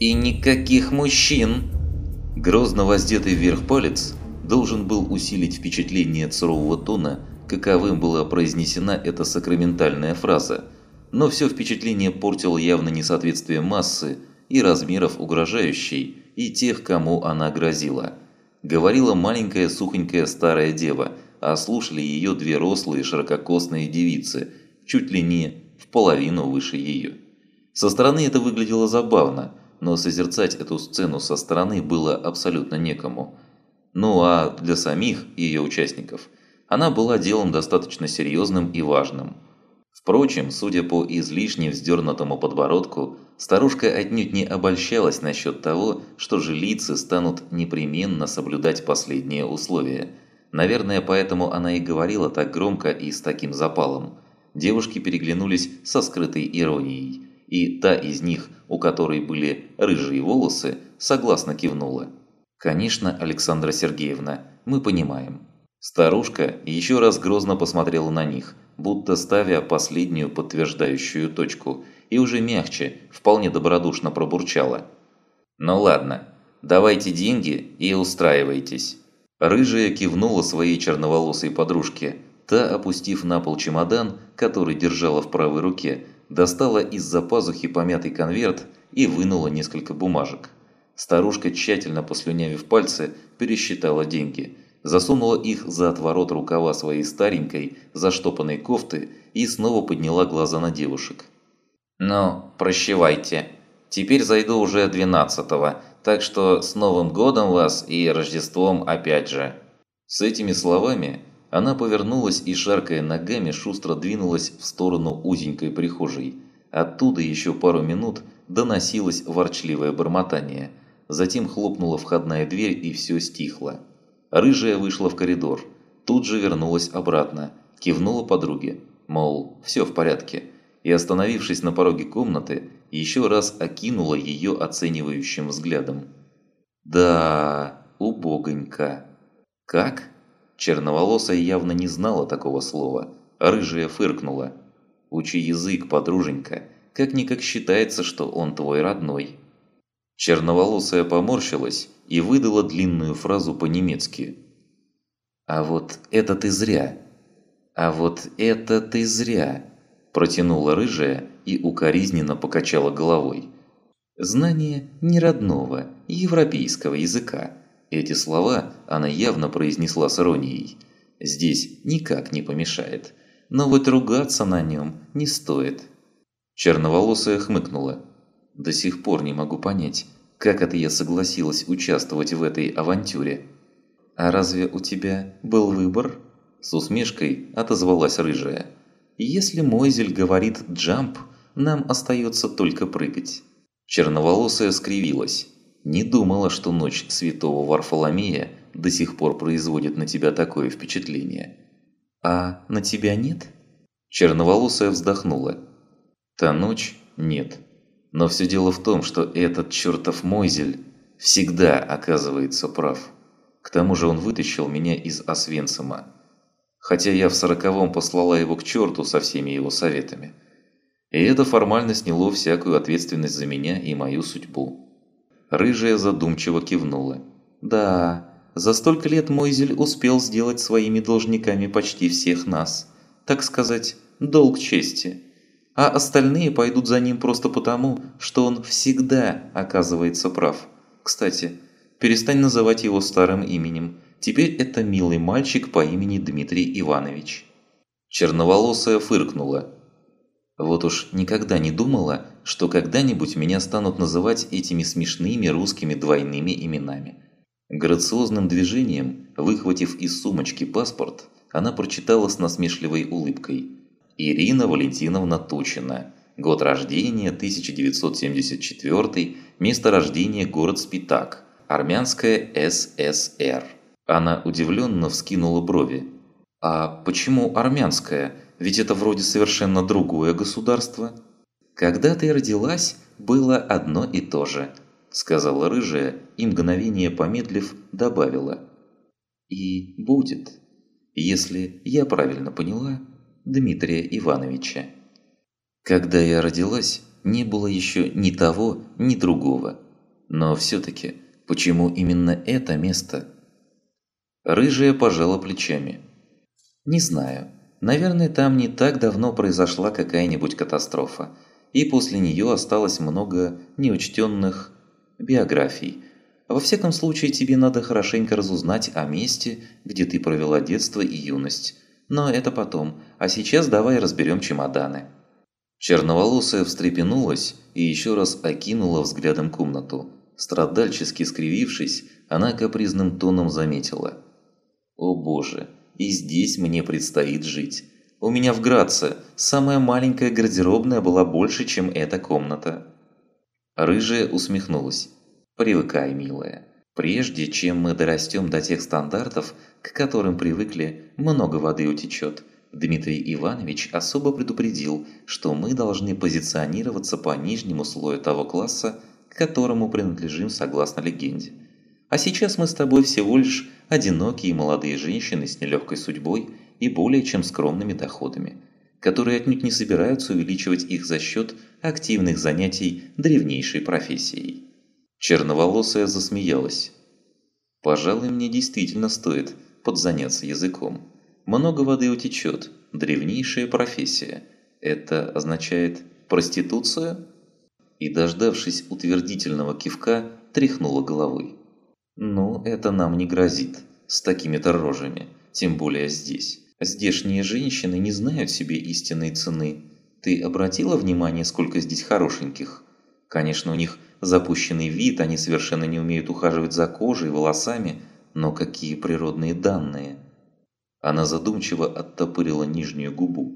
«И никаких мужчин!» Грозно воздетый вверх палец должен был усилить впечатление сурового тона, каковым была произнесена эта сакраментальная фраза, но все впечатление портило явно несоответствие массы и размеров угрожающей и тех, кому она грозила. Говорила маленькая сухонькая старая дева, а слушали ее две рослые ширококосные девицы, чуть ли не в половину выше ее. Со стороны это выглядело забавно – но созерцать эту сцену со стороны было абсолютно некому. Ну а для самих ее участников она была делом достаточно серьезным и важным. Впрочем, судя по излишне вздернутому подбородку, старушка отнюдь не обольщалась насчет того, что жилицы станут непременно соблюдать последние условия. Наверное, поэтому она и говорила так громко и с таким запалом. Девушки переглянулись со скрытой иронией – и та из них, у которой были рыжие волосы, согласно кивнула. «Конечно, Александра Сергеевна, мы понимаем». Старушка еще раз грозно посмотрела на них, будто ставя последнюю подтверждающую точку, и уже мягче, вполне добродушно пробурчала. «Ну ладно, давайте деньги и устраивайтесь». Рыжая кивнула своей черноволосой подружке. Та, опустив на пол чемодан, который держала в правой руке, достала из-за пазухи помятый конверт и вынула несколько бумажек. Старушка, тщательно послюнявив пальцы, пересчитала деньги, засунула их за отворот рукава своей старенькой, заштопанной кофты и снова подняла глаза на девушек. «Ну, прощевайте. Теперь зайду уже двенадцатого, так что с Новым годом вас и Рождеством опять же». С этими словами она повернулась и, шаркая ногами, шустро двинулась в сторону узенькой прихожей. Оттуда еще пару минут доносилось ворчливое бормотание. Затем хлопнула входная дверь и все стихло. Рыжая вышла в коридор. Тут же вернулась обратно. Кивнула подруге. Мол, все в порядке. И остановившись на пороге комнаты, еще раз окинула ее оценивающим взглядом. «Да, убогонько. Как?» Черноволосая явно не знала такого слова, рыжая фыркнула. «Учи язык, подруженька, как-никак считается, что он твой родной». Черноволосая поморщилась и выдала длинную фразу по-немецки. «А вот это ты зря! А вот это ты зря!» Протянула рыжая и укоризненно покачала головой. «Знание неродного, европейского языка эти слова она явно произнесла с иронией. Здесь никак не помешает. Но вот ругаться на нем не стоит. Черноволосая хмыкнула. До сих пор не могу понять, как это я согласилась участвовать в этой авантюре. «А разве у тебя был выбор?» С усмешкой отозвалась рыжая. «Если Мойзель говорит «джамп», нам остается только прыгать». Черноволосая скривилась. Не думала, что ночь святого Варфоломея до сих пор производит на тебя такое впечатление. А на тебя нет? Черноволосая вздохнула. Та ночь нет. Но все дело в том, что этот чертов Мойзель всегда оказывается прав. К тому же он вытащил меня из Освенцима. Хотя я в сороковом послала его к черту со всеми его советами. И это формально сняло всякую ответственность за меня и мою судьбу. Рыжая задумчиво кивнула. «Да, за столько лет Мойзель успел сделать своими должниками почти всех нас. Так сказать, долг чести. А остальные пойдут за ним просто потому, что он всегда оказывается прав. Кстати, перестань называть его старым именем. Теперь это милый мальчик по имени Дмитрий Иванович». Черноволосая фыркнула. Вот уж никогда не думала, что когда-нибудь меня станут называть этими смешными русскими двойными именами. Грациозным движением, выхватив из сумочки паспорт, она прочитала с насмешливой улыбкой. Ирина Валентиновна Тучина. Год рождения 1974, место рождения город Спитак, Армянская ССР. Она удивленно вскинула брови. «А почему армянская? Ведь это вроде совершенно другое государство». «Когда ты родилась, было одно и то же», – сказала рыжая и мгновение помедлив добавила. «И будет, если я правильно поняла, Дмитрия Ивановича». «Когда я родилась, не было еще ни того, ни другого», Но все-таки, почему именно это место? Рыжая пожала плечами. Не знаю. Наверное, там не так давно произошла какая-нибудь катастрофа, и после нее осталось много неучтенных биографий. Во всяком случае, тебе надо хорошенько разузнать о месте, где ты провела детство и юность. Но это потом, а сейчас давай разберем чемоданы. Черноволосая встрепенулась и еще раз окинула взглядом комнату. Страдальчески скривившись, она капризным тоном заметила. «О боже, и здесь мне предстоит жить. У меня в Граце самая маленькая гардеробная была больше, чем эта комната». Рыжая усмехнулась. «Привыкай, милая. Прежде чем мы дорастем до тех стандартов, к которым привыкли, много воды утечет. Дмитрий Иванович особо предупредил, что мы должны позиционироваться по нижнему слою того класса, к которому принадлежим согласно легенде. А сейчас мы с тобой всего лишь одинокие молодые женщины с нелегкой судьбой и более чем скромными доходами, которые отнюдь не собираются увеличивать их за счет активных занятий древнейшей профессией. Черноволосая засмеялась. «Пожалуй, мне действительно стоит подзаняться языком». Много воды утечет. Древнейшая профессия. Это означает проституцию? И, дождавшись утвердительного кивка, тряхнула головой. Ну, это нам не грозит. С такими-то рожами. Тем более здесь. Здешние женщины не знают себе истинной цены. Ты обратила внимание, сколько здесь хорошеньких? Конечно, у них запущенный вид, они совершенно не умеют ухаживать за кожей, волосами, но какие природные данные – она задумчиво оттопырила нижнюю губу.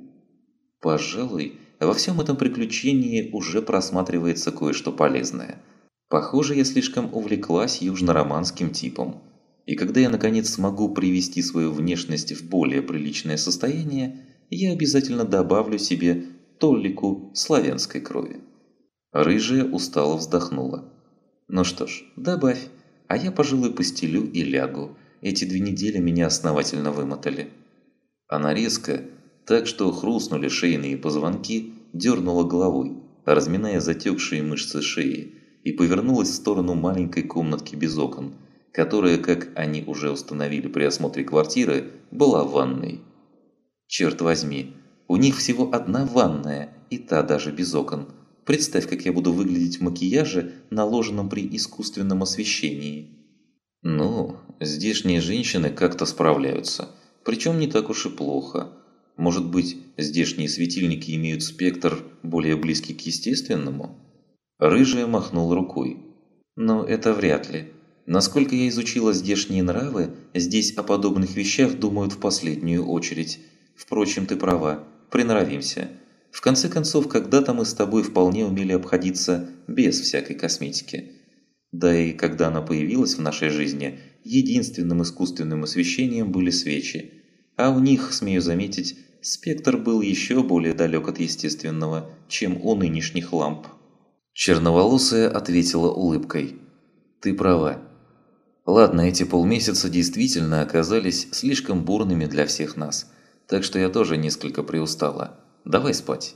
«Пожалуй, во всем этом приключении уже просматривается кое-что полезное. Похоже, я слишком увлеклась южнороманским типом. И когда я наконец смогу привести свою внешность в более приличное состояние, я обязательно добавлю себе толику славянской крови». Рыжая устало вздохнула. «Ну что ж, добавь, а я, пожалуй, постелю и лягу». Эти две недели меня основательно вымотали. Она резко, так что хрустнули шейные позвонки, дернула головой, разминая затекшие мышцы шеи, и повернулась в сторону маленькой комнатки без окон, которая, как они уже установили при осмотре квартиры, была ванной. Черт возьми, у них всего одна ванная, и та даже без окон. Представь, как я буду выглядеть в макияже, наложенном при искусственном освещении. Ну, здешние женщины как-то справляются. Причем не так уж и плохо. Может быть, здешние светильники имеют спектр более близкий к естественному? Рыжая махнул рукой. Но это вряд ли. Насколько я изучила здешние нравы, здесь о подобных вещах думают в последнюю очередь. Впрочем, ты права, приноровимся. В конце концов, когда-то мы с тобой вполне умели обходиться без всякой косметики. Да и когда она появилась в нашей жизни, единственным искусственным освещением были свечи. А у них, смею заметить, спектр был еще более далек от естественного, чем у нынешних ламп. Черноволосая ответила улыбкой. «Ты права. Ладно, эти полмесяца действительно оказались слишком бурными для всех нас, так что я тоже несколько приустала. Давай спать».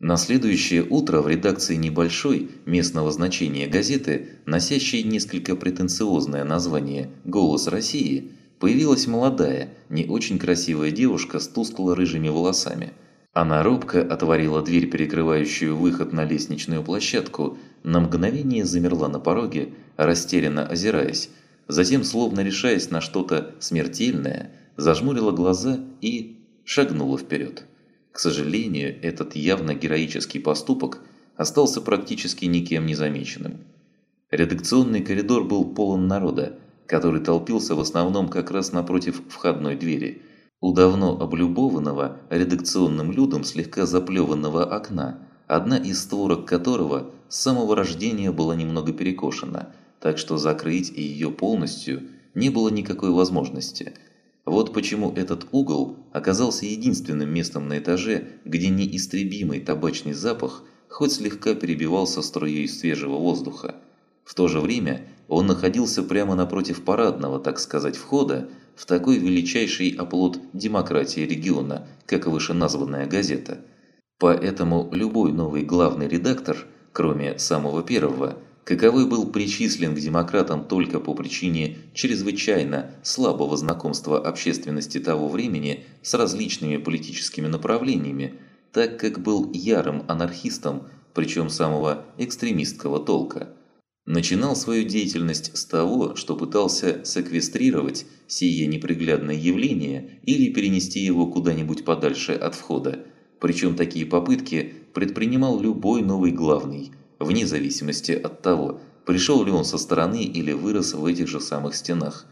На следующее утро в редакции небольшой, местного значения газеты, носящей несколько претенциозное название «Голос России», появилась молодая, не очень красивая девушка с тускло-рыжими волосами. Она робко отворила дверь, перекрывающую выход на лестничную площадку, на мгновение замерла на пороге, растерянно озираясь, затем, словно решаясь на что-то смертельное, зажмурила глаза и шагнула вперед. К сожалению, этот явно героический поступок остался практически никем не замеченным. Редакционный коридор был полон народа, который толпился в основном как раз напротив входной двери, у давно облюбованного редакционным людом слегка заплеванного окна, одна из створок которого с самого рождения была немного перекошена, так что закрыть ее полностью не было никакой возможности – вот почему этот угол оказался единственным местом на этаже, где неистребимый табачный запах хоть слегка перебивался струей свежего воздуха. В то же время он находился прямо напротив парадного, так сказать, входа в такой величайший оплот демократии региона, как вышеназванная газета. Поэтому любой новый главный редактор, кроме самого первого, каковой был причислен к демократам только по причине чрезвычайно слабого знакомства общественности того времени с различными политическими направлениями, так как был ярым анархистом, причем самого экстремистского толка. Начинал свою деятельность с того, что пытался секвестрировать сие неприглядное явление или перенести его куда-нибудь подальше от входа, причем такие попытки предпринимал любой новый главный, вне зависимости от того, пришел ли он со стороны или вырос в этих же самых стенах,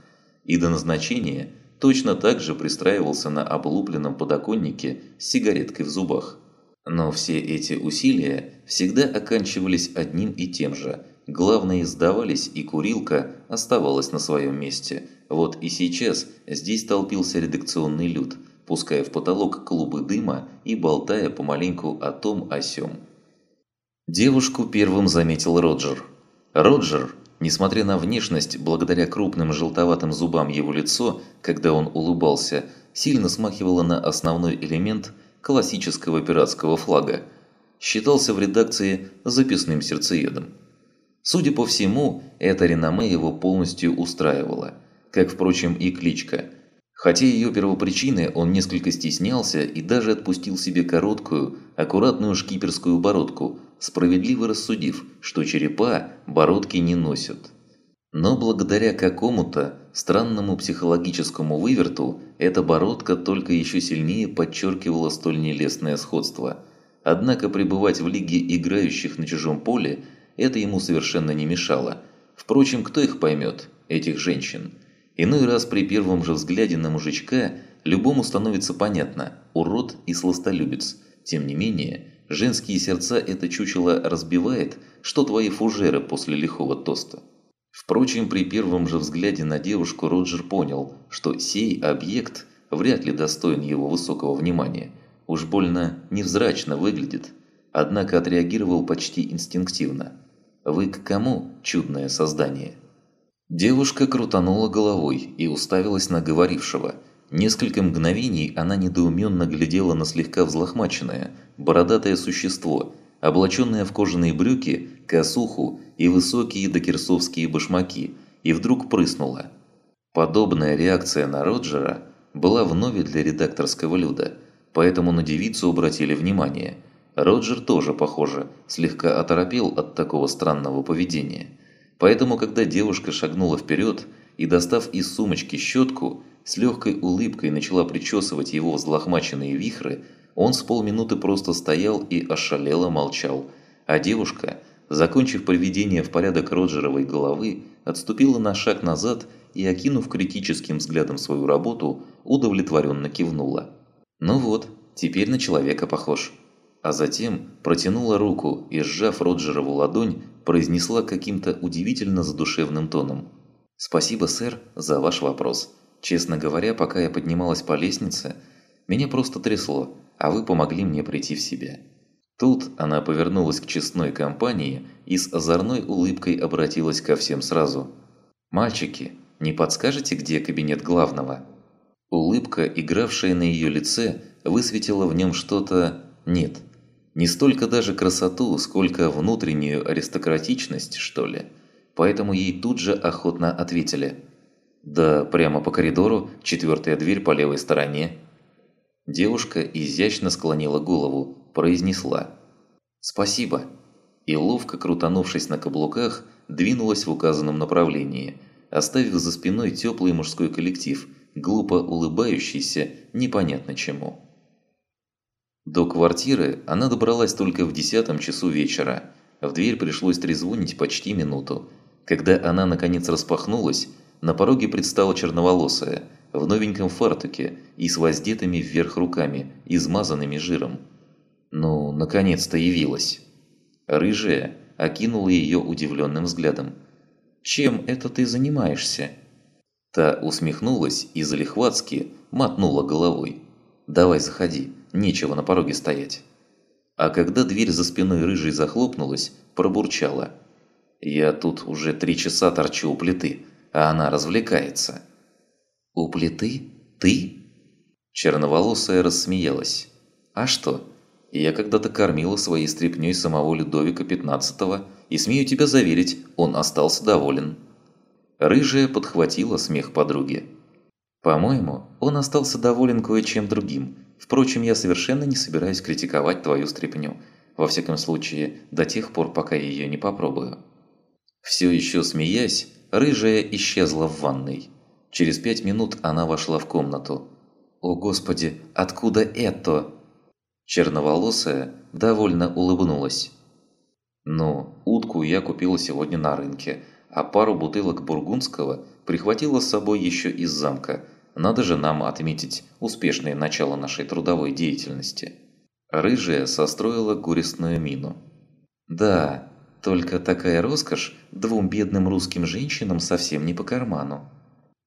и до назначения точно так же пристраивался на облупленном подоконнике с сигареткой в зубах. Но все эти усилия всегда оканчивались одним и тем же. Главные сдавались, и курилка оставалась на своем месте. Вот и сейчас здесь толпился редакционный люд, пуская в потолок клубы дыма и болтая помаленьку о том о сём. Девушку первым заметил Роджер. Роджер, несмотря на внешность, благодаря крупным желтоватым зубам его лицо, когда он улыбался, сильно смахивало на основной элемент – классического пиратского флага, считался в редакции записным сердцеедом. Судя по всему, это реноме его полностью устраивало, как, впрочем, и кличка. Хотя ее первопричины он несколько стеснялся и даже отпустил себе короткую, аккуратную шкиперскую бородку, справедливо рассудив, что черепа бородки не носят. Но благодаря какому-то странному психологическому выверту эта бородка только еще сильнее подчеркивала столь нелестное сходство. Однако пребывать в лиге играющих на чужом поле это ему совершенно не мешало. Впрочем, кто их поймет, этих женщин? Иной раз при первом же взгляде на мужичка любому становится понятно – урод и сластолюбец. Тем не менее, женские сердца это чучело разбивает, что твои фужеры после лихого тоста. Впрочем, при первом же взгляде на девушку Роджер понял, что сей объект вряд ли достоин его высокого внимания. Уж больно невзрачно выглядит. Однако отреагировал почти инстинктивно. «Вы к кому, чудное создание?» Девушка крутанула головой и уставилась на говорившего. Несколько мгновений она недоуменно глядела на слегка взлохмаченное, бородатое существо, облаченное в кожаные брюки, косуху и высокие докерсовские башмаки, и вдруг прыснула. Подобная реакция на Роджера была вновь для редакторского люда, поэтому на девицу обратили внимание. Роджер тоже, похоже, слегка оторопел от такого странного поведения. Поэтому, когда девушка шагнула вперед и, достав из сумочки щетку, с легкой улыбкой начала причесывать его взлохмаченные вихры, он с полминуты просто стоял и ошалело молчал, а девушка – закончив приведение в порядок Роджеровой головы, отступила на шаг назад и, окинув критическим взглядом свою работу, удовлетворенно кивнула. «Ну вот, теперь на человека похож». А затем протянула руку и, сжав Роджерову ладонь, произнесла каким-то удивительно задушевным тоном. «Спасибо, сэр, за ваш вопрос. Честно говоря, пока я поднималась по лестнице, меня просто трясло, а вы помогли мне прийти в себя». Тут она повернулась к честной компании и с озорной улыбкой обратилась ко всем сразу. «Мальчики, не подскажете, где кабинет главного?» Улыбка, игравшая на ее лице, высветила в нем что-то... нет. Не столько даже красоту, сколько внутреннюю аристократичность, что ли. Поэтому ей тут же охотно ответили. «Да прямо по коридору, четвертая дверь по левой стороне». Девушка изящно склонила голову, произнесла «Спасибо» и, ловко крутанувшись на каблуках, двинулась в указанном направлении, оставив за спиной теплый мужской коллектив, глупо улыбающийся непонятно чему. До квартиры она добралась только в десятом часу вечера. В дверь пришлось трезвонить почти минуту. Когда она наконец распахнулась, на пороге предстала черноволосая, в новеньком фартуке и с воздетыми вверх руками, измазанными жиром. Ну, наконец-то явилась. Рыжая окинула ее удивленным взглядом. «Чем это ты занимаешься?» Та усмехнулась и залихватски мотнула головой. «Давай заходи, нечего на пороге стоять». А когда дверь за спиной рыжей захлопнулась, пробурчала. «Я тут уже три часа торчу у плиты, а она развлекается». «У плиты? Ты?» Черноволосая рассмеялась. «А что, я когда-то кормила своей стряпнёй самого Людовика XV и смею тебя заверить, он остался доволен». Рыжая подхватила смех подруги. «По-моему, он остался доволен кое-чем другим. Впрочем, я совершенно не собираюсь критиковать твою стряпню. Во всяком случае, до тех пор, пока я ее не попробую». Все еще смеясь, рыжая исчезла в ванной. Через пять минут она вошла в комнату. «О господи, откуда это?» Черноволосая довольно улыбнулась. «Ну, утку я купила сегодня на рынке, а пару бутылок бургундского прихватила с собой еще из замка. Надо же нам отметить успешное начало нашей трудовой деятельности». Рыжая состроила горестную мину. «Да, только такая роскошь двум бедным русским женщинам совсем не по карману».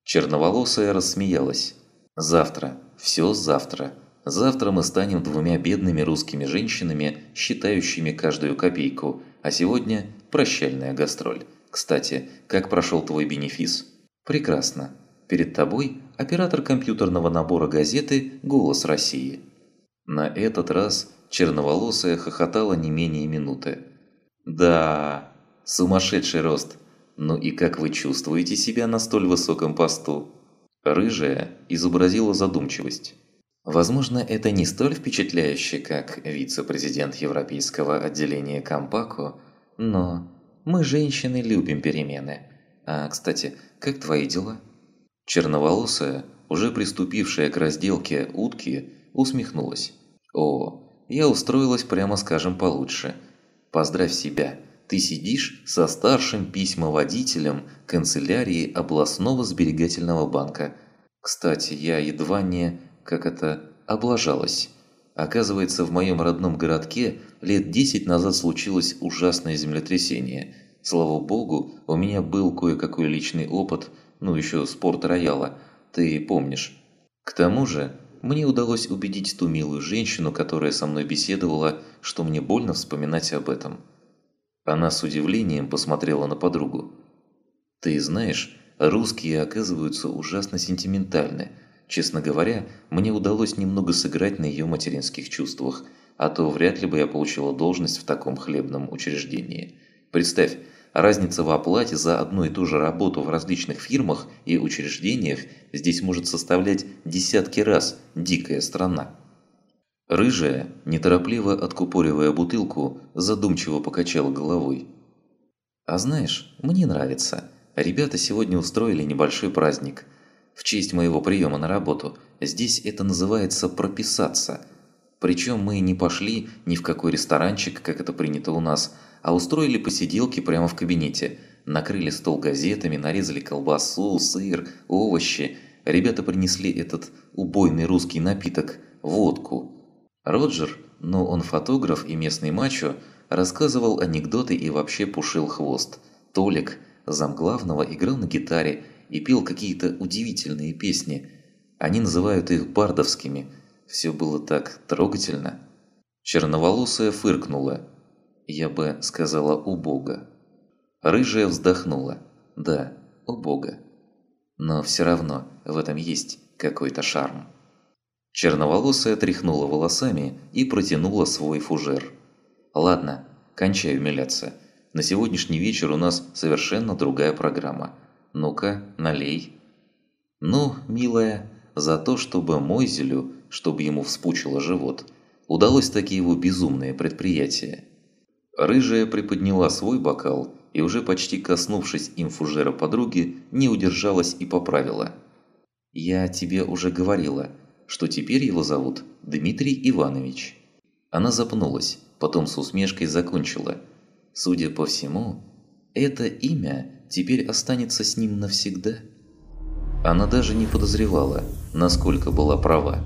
Черноволосая рассмеялась. «Завтра, все завтра. Завтра мы станем двумя бедными русскими женщинами, считающими каждую копейку, а сегодня прощальная гастроль. Кстати, как прошел твой бенефис? Прекрасно. Перед тобой оператор компьютерного набора газеты «Голос России». На этот раз черноволосая хохотала не менее минуты. «Да, сумасшедший рост. Ну и как вы чувствуете себя на столь высоком посту?» Рыжая изобразила задумчивость. Возможно, это не столь впечатляюще, как вице-президент Европейского отделения Компако, но мы, женщины, любим перемены. А, кстати, как твои дела? Черноволосая, уже приступившая к разделке утки, усмехнулась. О, я устроилась, прямо скажем, получше. Поздравь себя, ты сидишь со старшим письмоводителем канцелярии областного сберегательного банка. Кстати, я едва не как это, облажалась. Оказывается, в моем родном городке лет 10 назад случилось ужасное землетрясение. Слава богу, у меня был кое-какой личный опыт, ну еще спорт рояла, ты помнишь. К тому же, мне удалось убедить ту милую женщину, которая со мной беседовала, что мне больно вспоминать об этом. Она с удивлением посмотрела на подругу. «Ты знаешь, русские оказываются ужасно сентиментальны», Честно говоря, мне удалось немного сыграть на ее материнских чувствах, а то вряд ли бы я получила должность в таком хлебном учреждении. Представь, разница в оплате за одну и ту же работу в различных фирмах и учреждениях здесь может составлять десятки раз дикая страна. Рыжая, неторопливо откупоривая бутылку, задумчиво покачала головой. «А знаешь, мне нравится. Ребята сегодня устроили небольшой праздник – в честь моего приема на работу. Здесь это называется прописаться. Причем мы не пошли ни в какой ресторанчик, как это принято у нас, а устроили посиделки прямо в кабинете. Накрыли стол газетами, нарезали колбасу, сыр, овощи. Ребята принесли этот убойный русский напиток – водку. Роджер, но он фотограф и местный мачо, рассказывал анекдоты и вообще пушил хвост. Толик, замглавного, играл на гитаре и пел какие-то удивительные песни. Они называют их бардовскими. Все было так трогательно. Черноволосая фыркнула. Я бы сказала убого. Рыжая вздохнула. Да, убого. Но все равно в этом есть какой-то шарм. Черноволосая тряхнула волосами и протянула свой фужер. «Ладно, кончай умиляться. На сегодняшний вечер у нас совершенно другая программа. Ну-ка, налей. Ну, милая, за то, чтобы Мойзелю, чтобы ему вспучило живот, удалось таки его безумное предприятие. Рыжая приподняла свой бокал и уже почти коснувшись им фужера подруги, не удержалась и поправила. «Я тебе уже говорила, что теперь его зовут Дмитрий Иванович». Она запнулась, потом с усмешкой закончила. «Судя по всему, это имя теперь останется с ним навсегда. Она даже не подозревала, насколько была права.